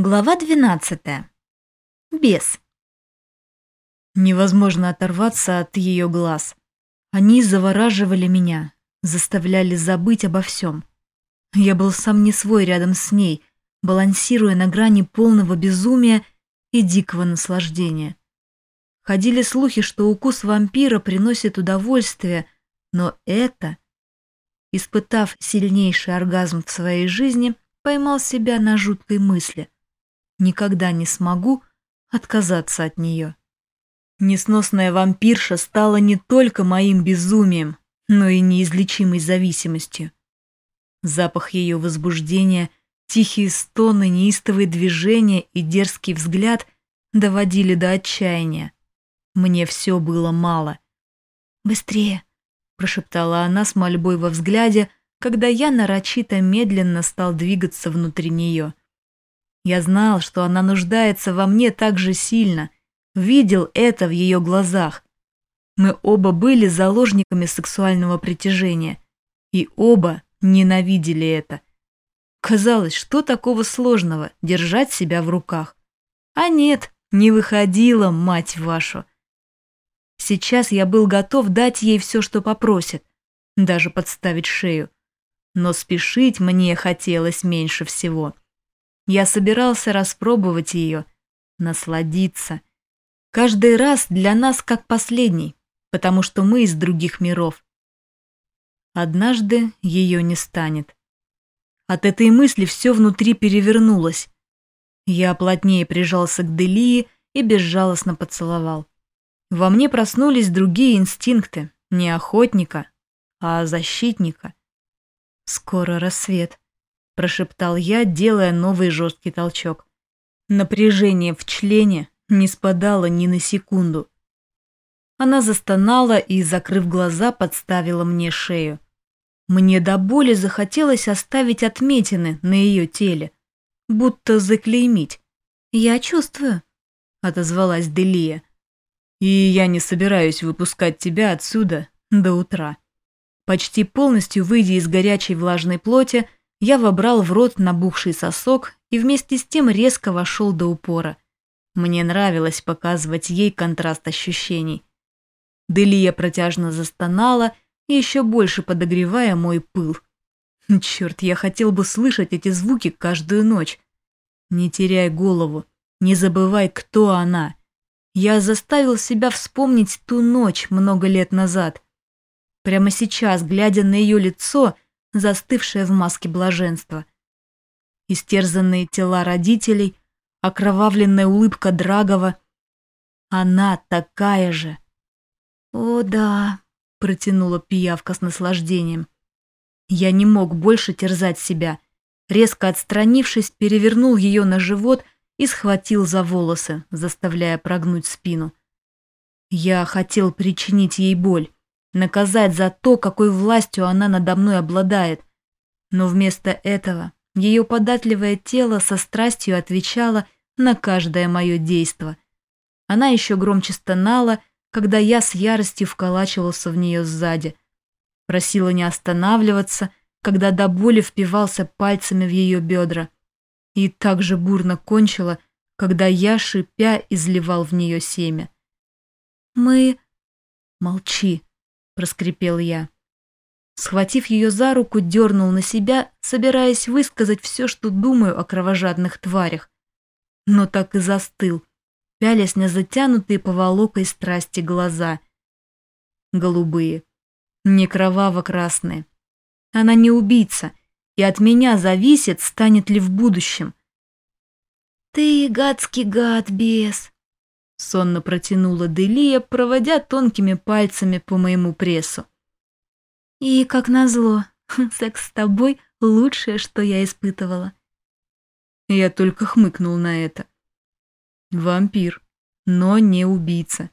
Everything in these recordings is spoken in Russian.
Глава 12. Бес. Невозможно оторваться от ее глаз. Они завораживали меня, заставляли забыть обо всем. Я был сам не свой рядом с ней, балансируя на грани полного безумия и дикого наслаждения. Ходили слухи, что укус вампира приносит удовольствие, но это, испытав сильнейший оргазм в своей жизни, поймал себя на жуткой мысли – никогда не смогу отказаться от нее. Несносная вампирша стала не только моим безумием, но и неизлечимой зависимостью. Запах ее возбуждения, тихие стоны, неистовые движения и дерзкий взгляд доводили до отчаяния. Мне все было мало. «Быстрее!» – прошептала она с мольбой во взгляде, когда я нарочито медленно стал двигаться внутри нее. Я знал, что она нуждается во мне так же сильно, видел это в ее глазах. Мы оба были заложниками сексуального притяжения, и оба ненавидели это. Казалось, что такого сложного держать себя в руках? А нет, не выходила, мать вашу. Сейчас я был готов дать ей все, что попросит, даже подставить шею. Но спешить мне хотелось меньше всего. Я собирался распробовать ее, насладиться. Каждый раз для нас как последний, потому что мы из других миров. Однажды ее не станет. От этой мысли все внутри перевернулось. Я плотнее прижался к Делии и безжалостно поцеловал. Во мне проснулись другие инстинкты, не охотника, а защитника. Скоро рассвет прошептал я, делая новый жесткий толчок. Напряжение в члене не спадало ни на секунду. Она застонала и, закрыв глаза, подставила мне шею. Мне до боли захотелось оставить отметины на ее теле, будто заклеймить. «Я чувствую», — отозвалась Делия. «И я не собираюсь выпускать тебя отсюда до утра». Почти полностью выйдя из горячей влажной плоти, я вобрал в рот набухший сосок и вместе с тем резко вошел до упора. Мне нравилось показывать ей контраст ощущений. Делия протяжно застонала, еще больше подогревая мой пыл. Черт, я хотел бы слышать эти звуки каждую ночь. Не теряй голову, не забывай, кто она. Я заставил себя вспомнить ту ночь много лет назад. Прямо сейчас, глядя на ее лицо, застывшая в маске блаженства. Истерзанные тела родителей, окровавленная улыбка Драгова. Она такая же. «О, да», — протянула пиявка с наслаждением. Я не мог больше терзать себя. Резко отстранившись, перевернул ее на живот и схватил за волосы, заставляя прогнуть спину. Я хотел причинить ей боль наказать за то, какой властью она надо мной обладает. Но вместо этого ее податливое тело со страстью отвечало на каждое мое действо. Она еще громче стонала, когда я с яростью вколачивался в нее сзади. Просила не останавливаться, когда до боли впивался пальцами в ее бедра. И так же бурно кончила, когда я, шипя, изливал в нее семя. «Мы...» «Молчи», проскрипел я. Схватив ее за руку, дернул на себя, собираясь высказать все, что думаю о кровожадных тварях. Но так и застыл, пялясь на затянутые поволокой страсти глаза. Голубые, не кроваво-красные. Она не убийца, и от меня зависит, станет ли в будущем. «Ты гадский гад, бес!» Сонно протянула Делия, проводя тонкими пальцами по моему прессу. И, как назло, секс с тобой — лучшее, что я испытывала. Я только хмыкнул на это. Вампир, но не убийца.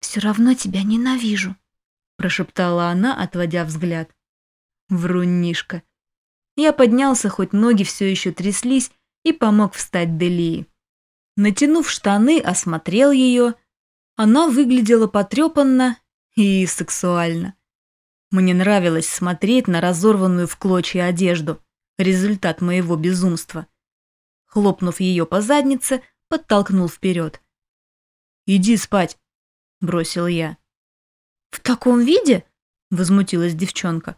«Все равно тебя ненавижу», — прошептала она, отводя взгляд. Врунишка. Я поднялся, хоть ноги все еще тряслись, и помог встать Делии. Натянув штаны, осмотрел ее. Она выглядела потрепанно и сексуально. Мне нравилось смотреть на разорванную в клочья одежду, результат моего безумства. хлопнув ее по заднице, подтолкнул вперед. «Иди спать», — бросил я. «В таком виде?» — возмутилась девчонка.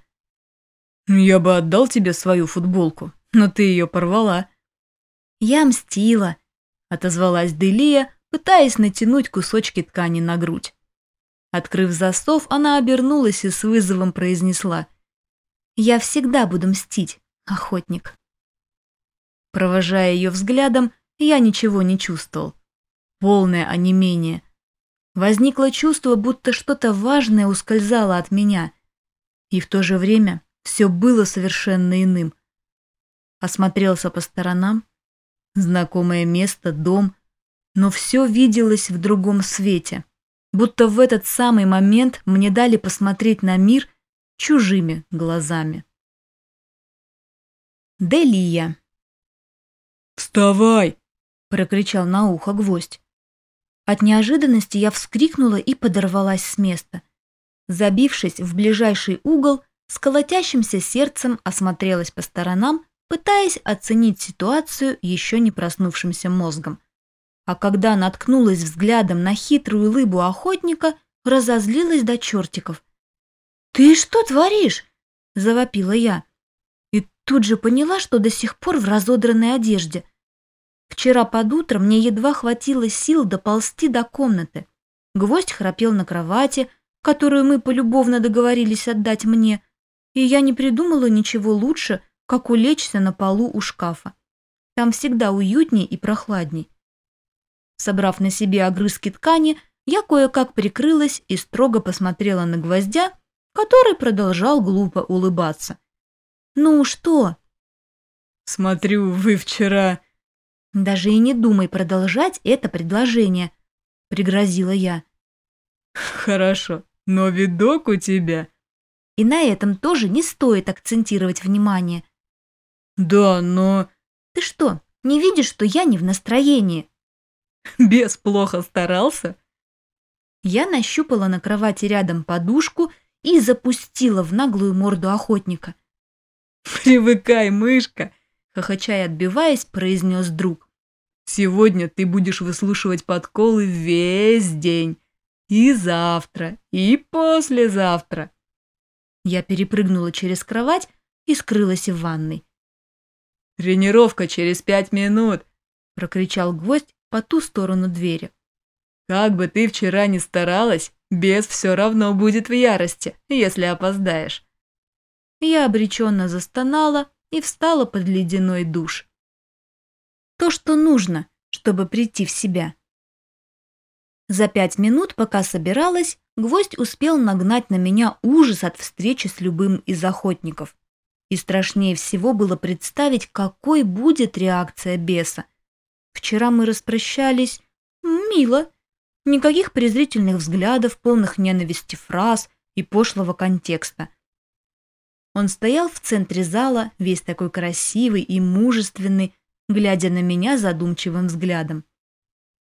«Я бы отдал тебе свою футболку, но ты ее порвала». «Я мстила», — отозвалась Делия, пытаясь натянуть кусочки ткани на грудь. Открыв засов, она обернулась и с вызовом произнесла. «Я всегда буду мстить, охотник». Провожая ее взглядом, я ничего не чувствовал. Полное онемение. Возникло чувство, будто что-то важное ускользало от меня. И в то же время все было совершенно иным. Осмотрелся по сторонам. Знакомое место, дом. Но все виделось в другом свете. Будто в этот самый момент мне дали посмотреть на мир чужими глазами. Делия. «Вставай!» – прокричал на ухо гвоздь. От неожиданности я вскрикнула и подорвалась с места. Забившись в ближайший угол, с колотящимся сердцем осмотрелась по сторонам, пытаясь оценить ситуацию еще не проснувшимся мозгом. А когда наткнулась взглядом на хитрую лыбу охотника, разозлилась до чертиков. «Ты что творишь?» – завопила я. И тут же поняла, что до сих пор в разодранной одежде. Вчера под утро мне едва хватило сил доползти до комнаты. Гвоздь храпел на кровати, которую мы полюбовно договорились отдать мне, и я не придумала ничего лучше, как улечься на полу у шкафа. Там всегда уютней и прохладней. Собрав на себе огрызки ткани, я кое-как прикрылась и строго посмотрела на гвоздя, который продолжал глупо улыбаться. «Ну что?» «Смотрю, вы вчера...» «Даже и не думай продолжать это предложение», — пригрозила я. «Хорошо, но видок у тебя...» И на этом тоже не стоит акцентировать внимание. «Да, но...» «Ты что, не видишь, что я не в настроении?» Бес плохо старался?» Я нащупала на кровати рядом подушку и запустила в наглую морду охотника. «Привыкай, мышка!» — хохоча и отбиваясь, произнес друг. Сегодня ты будешь выслушивать подколы весь день. И завтра, и послезавтра. Я перепрыгнула через кровать и скрылась в ванной. «Тренировка через пять минут!» – прокричал гвоздь по ту сторону двери. «Как бы ты вчера ни старалась, бес все равно будет в ярости, если опоздаешь». Я обреченно застонала и встала под ледяной душ то, что нужно, чтобы прийти в себя. За пять минут, пока собиралась, гвоздь успел нагнать на меня ужас от встречи с любым из охотников. И страшнее всего было представить, какой будет реакция беса. Вчера мы распрощались мило. Никаких презрительных взглядов, полных ненависти фраз и пошлого контекста. Он стоял в центре зала, весь такой красивый и мужественный, глядя на меня задумчивым взглядом.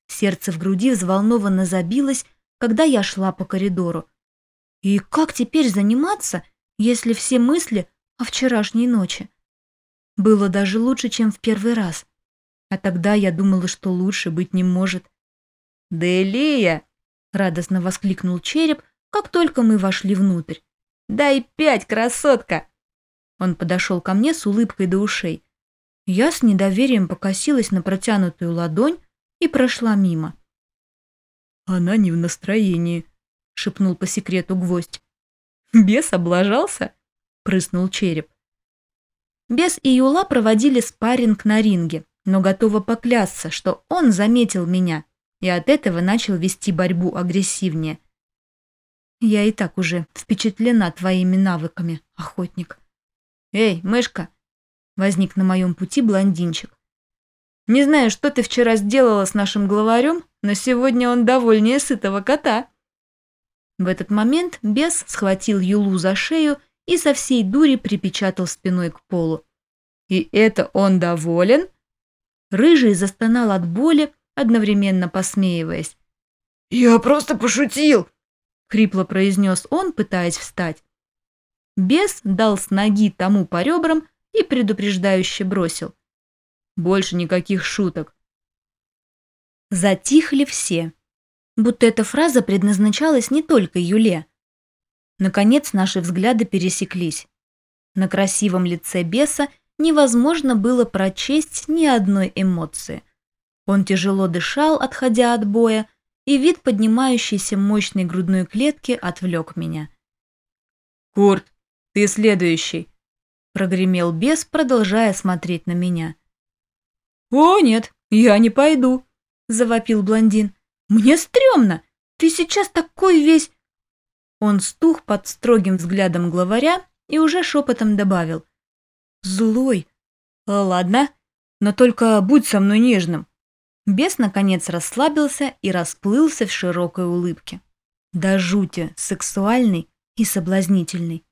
Сердце в груди взволнованно забилось, когда я шла по коридору. И как теперь заниматься, если все мысли о вчерашней ночи? Было даже лучше, чем в первый раз. А тогда я думала, что лучше быть не может. «Делия!» — радостно воскликнул череп, как только мы вошли внутрь. «Дай пять, красотка!» Он подошел ко мне с улыбкой до ушей. Я с недоверием покосилась на протянутую ладонь и прошла мимо. «Она не в настроении», — шепнул по секрету гвоздь. «Бес облажался?» — прыснул череп. Бес и Юла проводили спарринг на ринге, но готова поклясться, что он заметил меня и от этого начал вести борьбу агрессивнее. Я и так уже впечатлена твоими навыками, охотник. «Эй, мышка!» возник на моем пути блондинчик. «Не знаю, что ты вчера сделала с нашим главарем, но сегодня он довольнее сытого кота». В этот момент бес схватил Юлу за шею и со всей дури припечатал спиной к полу. «И это он доволен?» Рыжий застонал от боли, одновременно посмеиваясь. «Я просто пошутил!» — хрипло произнес он, пытаясь встать. Бес дал с ноги тому по ребрам, и предупреждающе бросил. Больше никаких шуток. Затихли все. Будто эта фраза предназначалась не только Юле. Наконец наши взгляды пересеклись. На красивом лице беса невозможно было прочесть ни одной эмоции. Он тяжело дышал, отходя от боя, и вид поднимающейся мощной грудной клетки отвлек меня. «Курт, ты следующий», — прогремел бес, продолжая смотреть на меня. «О, нет, я не пойду», — завопил блондин. «Мне стрёмно! Ты сейчас такой весь...» Он стух под строгим взглядом главаря и уже шепотом добавил. «Злой. А, ладно, но только будь со мной нежным». Бес, наконец, расслабился и расплылся в широкой улыбке. До жути сексуальный и соблазнительный.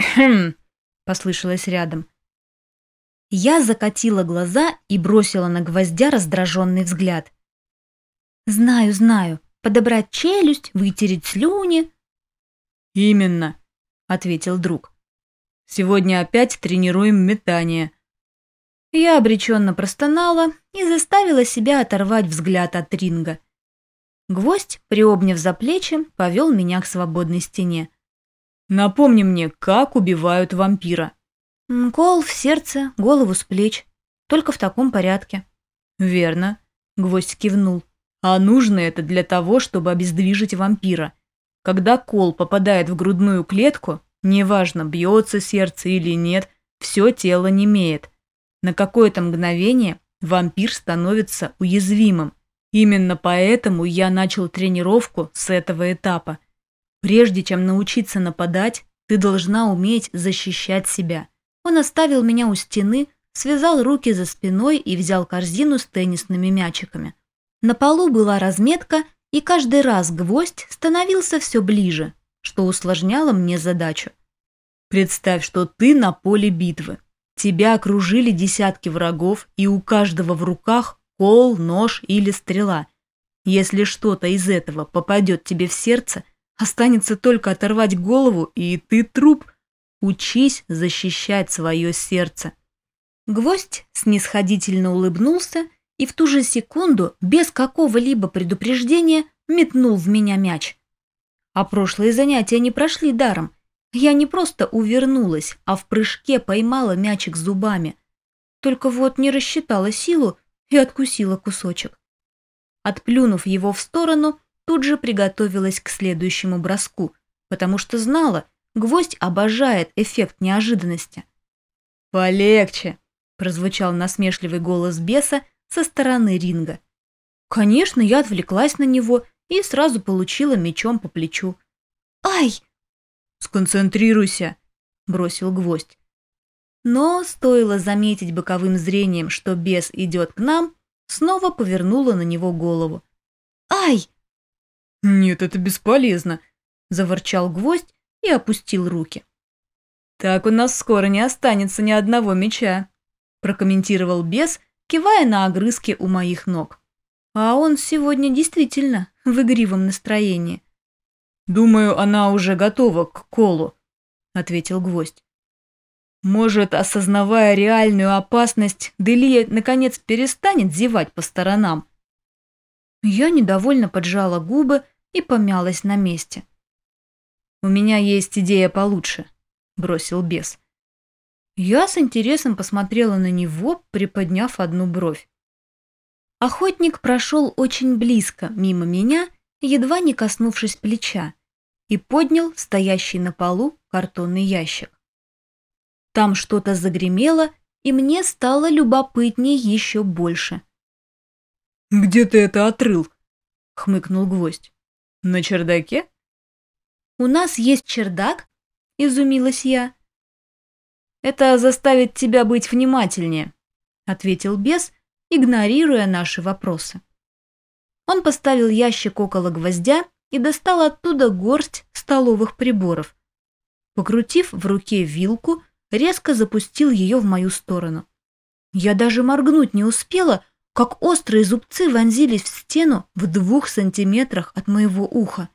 «Хм!» — послышалось рядом. Я закатила глаза и бросила на гвоздя раздраженный взгляд. «Знаю, знаю. Подобрать челюсть, вытереть слюни». «Именно», — ответил друг. «Сегодня опять тренируем метание». Я обреченно простонала и заставила себя оторвать взгляд от ринга. Гвоздь, приобняв за плечи, повел меня к свободной стене. «Напомни мне, как убивают вампира». «Кол в сердце, голову с плеч. Только в таком порядке». «Верно», — гвоздь кивнул. «А нужно это для того, чтобы обездвижить вампира. Когда кол попадает в грудную клетку, неважно, бьется сердце или нет, все тело немеет. На какое-то мгновение вампир становится уязвимым. Именно поэтому я начал тренировку с этого этапа. Прежде чем научиться нападать, ты должна уметь защищать себя. Он оставил меня у стены, связал руки за спиной и взял корзину с теннисными мячиками. На полу была разметка, и каждый раз гвоздь становился все ближе, что усложняло мне задачу. Представь, что ты на поле битвы. Тебя окружили десятки врагов, и у каждого в руках кол, нож или стрела. Если что-то из этого попадет тебе в сердце, останется только оторвать голову, и ты труп. Учись защищать свое сердце. Гвоздь снисходительно улыбнулся и в ту же секунду, без какого-либо предупреждения, метнул в меня мяч. А прошлые занятия не прошли даром – я не просто увернулась, а в прыжке поймала мячик зубами. Только вот не рассчитала силу и откусила кусочек. Отплюнув его в сторону, тут же приготовилась к следующему броску, потому что знала, гвоздь обожает эффект неожиданности. «Полегче!» – прозвучал насмешливый голос беса со стороны ринга. Конечно, я отвлеклась на него и сразу получила мечом по плечу. «Ай!» «Сконцентрируйся», — бросил гвоздь. Но стоило заметить боковым зрением, что бес идет к нам, снова повернула на него голову. «Ай!» «Нет, это бесполезно», — заворчал гвоздь и опустил руки. «Так у нас скоро не останется ни одного меча», — прокомментировал бес, кивая на огрызки у моих ног. «А он сегодня действительно в игривом настроении». «Думаю, она уже готова к колу», — ответил гвоздь. «Может, осознавая реальную опасность, Делия наконец перестанет зевать по сторонам?» Я недовольно поджала губы и помялась на месте. «У меня есть идея получше», — бросил бес. Я с интересом посмотрела на него, приподняв одну бровь. Охотник прошел очень близко мимо меня, едва не коснувшись плеча и поднял стоящий на полу картонный ящик. Там что-то загремело, и мне стало любопытнее еще больше. «Где ты это отрыл?» — хмыкнул гвоздь. «На чердаке?» «У нас есть чердак?» — изумилась я. «Это заставит тебя быть внимательнее», — ответил бес, игнорируя наши вопросы. Он поставил ящик около гвоздя и достал оттуда горсть столовых приборов. Покрутив в руке вилку, резко запустил ее в мою сторону. Я даже моргнуть не успела, как острые зубцы вонзились в стену в двух сантиметрах от моего уха.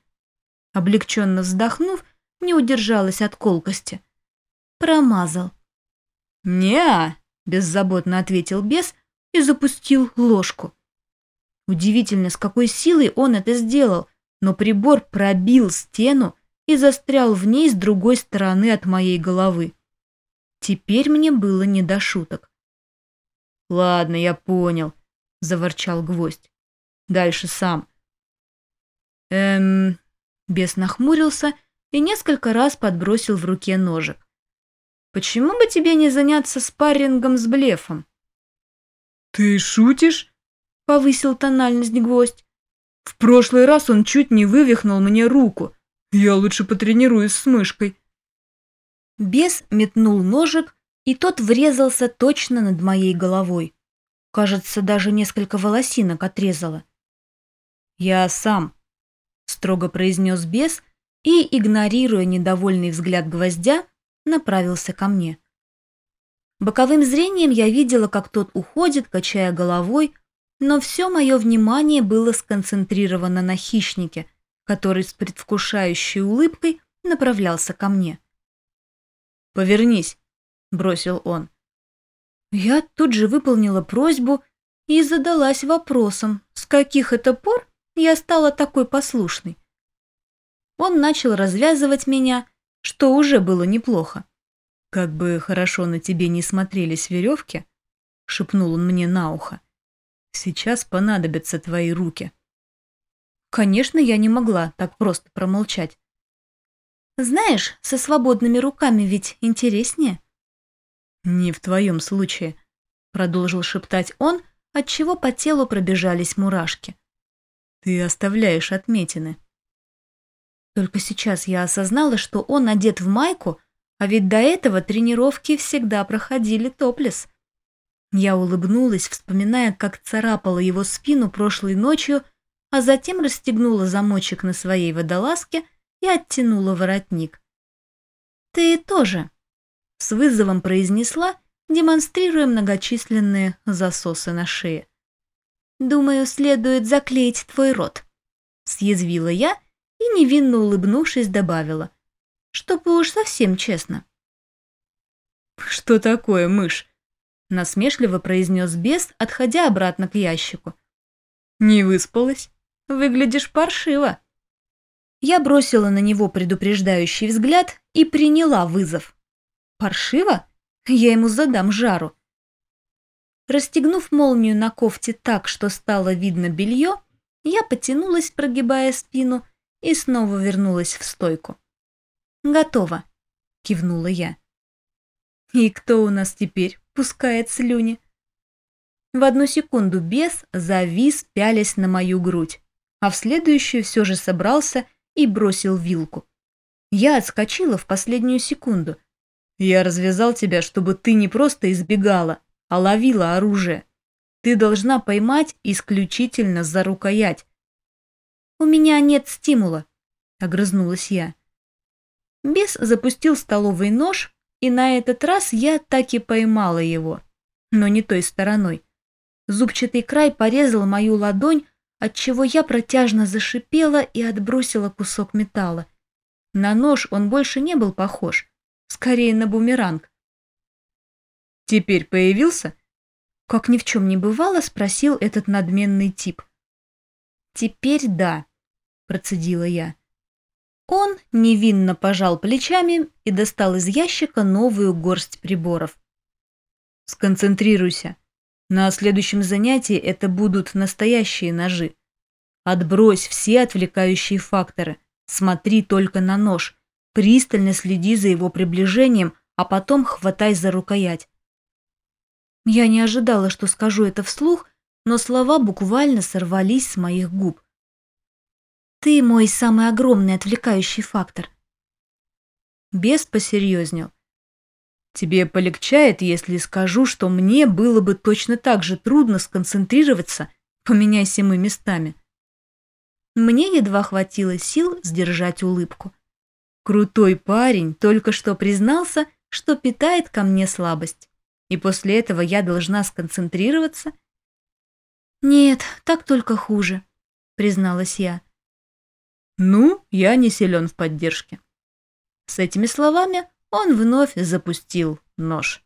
Облегченно вздохнув, не удержалась от колкости. Промазал. не беззаботно ответил бес и запустил ложку. Удивительно, с какой силой он это сделал, но прибор пробил стену и застрял в ней с другой стороны от моей головы. Теперь мне было не до шуток. «Ладно, я понял», — заворчал гвоздь. «Дальше сам». «Эм...» Бес нахмурился и несколько раз подбросил в руке ножик. «Почему бы тебе не заняться спаррингом с блефом?» «Ты шутишь?» — повысил тональность гвоздь. «В прошлый раз он чуть не вывихнул мне руку. Я лучше потренируюсь с мышкой». Бес метнул ножик, и тот врезался точно над моей головой. Кажется, даже несколько волосинок отрезало. «Я сам», — строго произнес бес и, игнорируя недовольный взгляд гвоздя, направился ко мне. Боковым зрением я видела, как тот уходит, качая головой, но все мое внимание было сконцентрировано на хищнике, который с предвкушающей улыбкой направлялся ко мне. «Повернись», — бросил он. Я тут же выполнила просьбу и задалась вопросом, с каких это пор я стала такой послушной. Он начал развязывать меня, что уже было неплохо. «Как бы хорошо на тебе не смотрелись веревки», — шепнул он мне на ухо. «Сейчас понадобятся твои руки». Конечно, я не могла так просто промолчать. Знаешь, со свободными руками ведь интереснее. Не в твоем случае, продолжил шептать он, отчего по телу пробежались мурашки. Ты оставляешь отметины. Только сейчас я осознала, что он одет в майку, а ведь до этого тренировки всегда проходили топлес. Я улыбнулась, вспоминая, как царапала его спину прошлой ночью, а затем расстегнула замочек на своей водолазке и оттянула воротник. «Ты тоже», — с вызовом произнесла, демонстрируя многочисленные засосы на шее. «Думаю, следует заклеить твой рот», — съязвила я и, невинно улыбнувшись, добавила, чтобы уж совсем честно. «Что такое, мышь?» — насмешливо произнес бес, отходя обратно к ящику. «Не выспалась? Выглядишь паршиво». Я бросила на него предупреждающий взгляд и приняла вызов. «Паршиво? Я ему задам жару». Расстегнув молнию на кофте так, что стало видно белье, я потянулась, прогибая спину, и снова вернулась в стойку. «Готово», — кивнула я. «И кто у нас теперь пускает слюни?» В одну секунду бес завис, пялясь на мою грудь, а в следующую все же собрался и бросил вилку. Я отскочила в последнюю секунду. «Я развязал тебя, чтобы ты не просто избегала, а ловила оружие. Ты должна поймать исключительно за рукоять». «У меня нет стимула», — огрызнулась я. Бес запустил столовый нож, и на этот раз я так и поймала его, но не той стороной. Зубчатый край порезал мою ладонь, отчего я протяжно зашипела и отбросила кусок металла. На нож он больше не был похож, скорее на бумеранг. «Теперь появился?» Как ни в чем не бывало, спросил этот надменный тип. «Теперь да», — процедила я. Он невинно пожал плечами и достал из ящика новую горсть приборов. «Сконцентрируйся», на следующем занятии это будут настоящие ножи. Отбрось все отвлекающие факторы. Смотри только на нож. Пристально следи за его приближением, а потом хватай за рукоять. Я не ожидала, что скажу это вслух, но слова буквально сорвались с моих губ. Ты мой самый огромный отвлекающий фактор. Бес посерьезнел. Тебе полегчает, если скажу, что мне было бы точно так же трудно сконцентрироваться, поменяйся мы местами. Мне едва хватило сил сдержать улыбку. Крутой парень только что признался, что питает ко мне слабость. И после этого я должна сконцентрироваться? Нет, так только хуже, призналась я. Ну, я не силен в поддержке. С этими словами он вновь запустил нож.